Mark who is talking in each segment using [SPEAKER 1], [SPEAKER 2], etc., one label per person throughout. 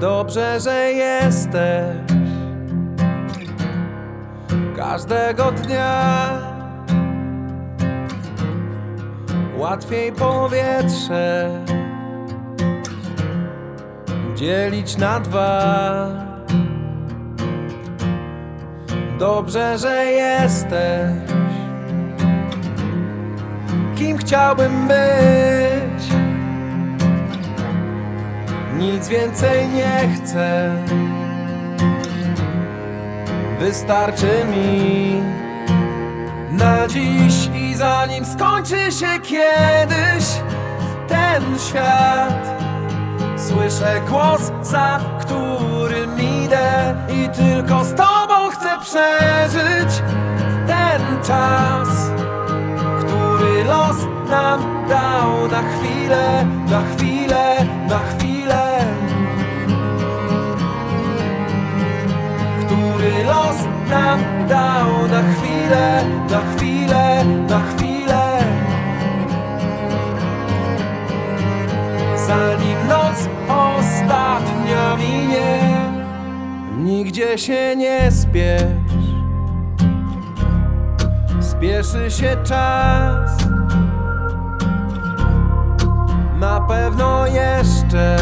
[SPEAKER 1] Dobrze, że jesteś każdego dnia. Łatwiej powietrze dzielić na dwa. Dobrze, że jesteś kim chciałbym być. Nic więcej nie chcę. Wystarczy mi na dziś i zanim skończy się kiedyś ten świat. Słyszę głos, za którym idę i tylko z tobą chcę przeżyć ten czas, który los nam dał na chwilę, na chwilę, Zanim noc ostatnia minie, nigdzie się nie spiesz. Spieszy się czas. Na pewno jeszcze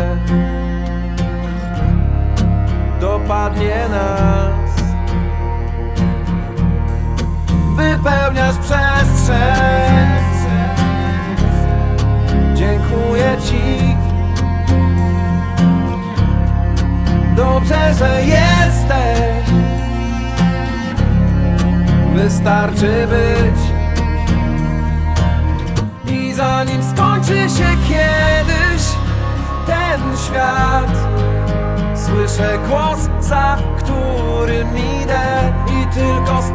[SPEAKER 1] dopadnie nas. Wypełniasz przestrzeń. Dobrze, że jesteś. Wystarczy być. I zanim skończy się kiedyś ten świat, słyszę głos, za którym idę i tylko z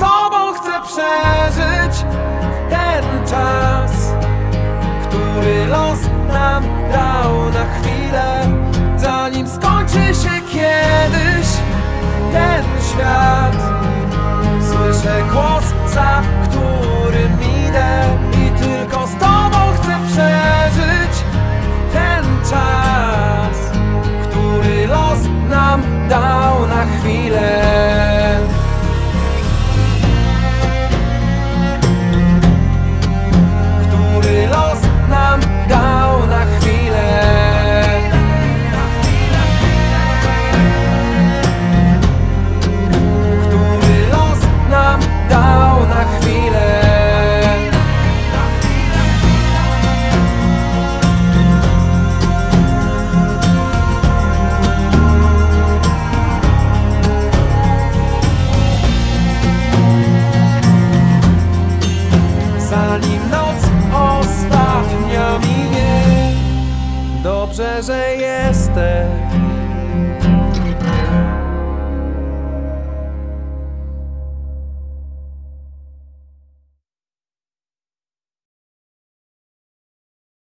[SPEAKER 1] Słyszę dobrze, że jesteś